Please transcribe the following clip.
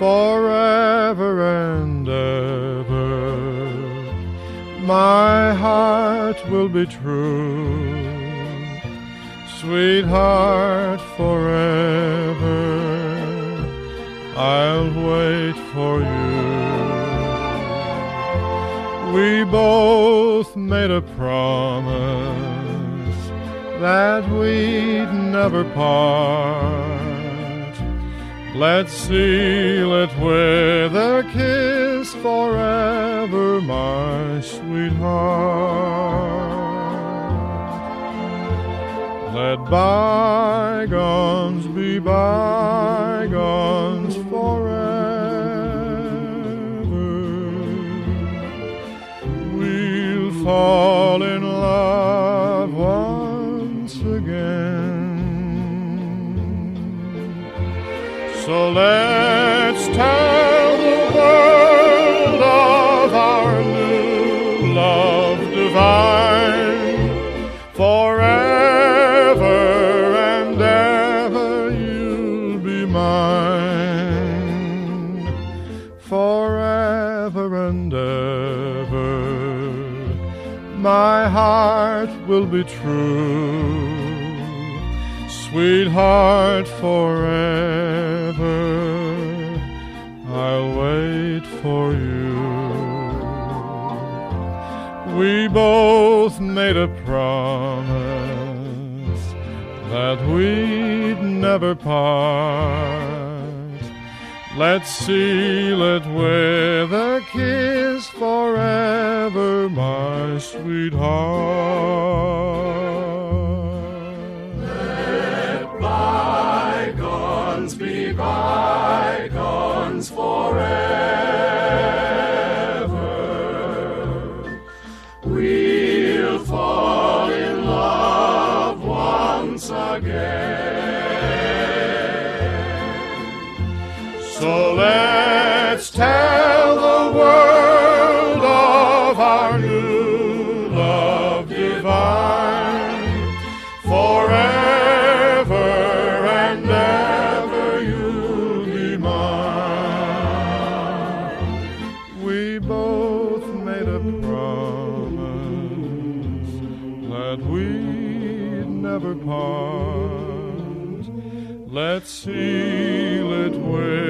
forever and ever. My heart will be true, sweetheart, forever. I'll wait for you. We both made a promise that we'd never part. Let's seal it with a kiss forever, my sweetheart. Let bygones be bygones forever. We'll fall in love once again. So let's tell the world of our new love divine. Forever and ever you'll be mine. Forever and ever my heart will be true sweetheart, forever. We both made a promise that we'd never part. Let's seal it with a kiss forever, my sweetheart. Let Bygones be bygones forever. We'll fall in love once again. So let's tell that we'd never part. Let's seal it with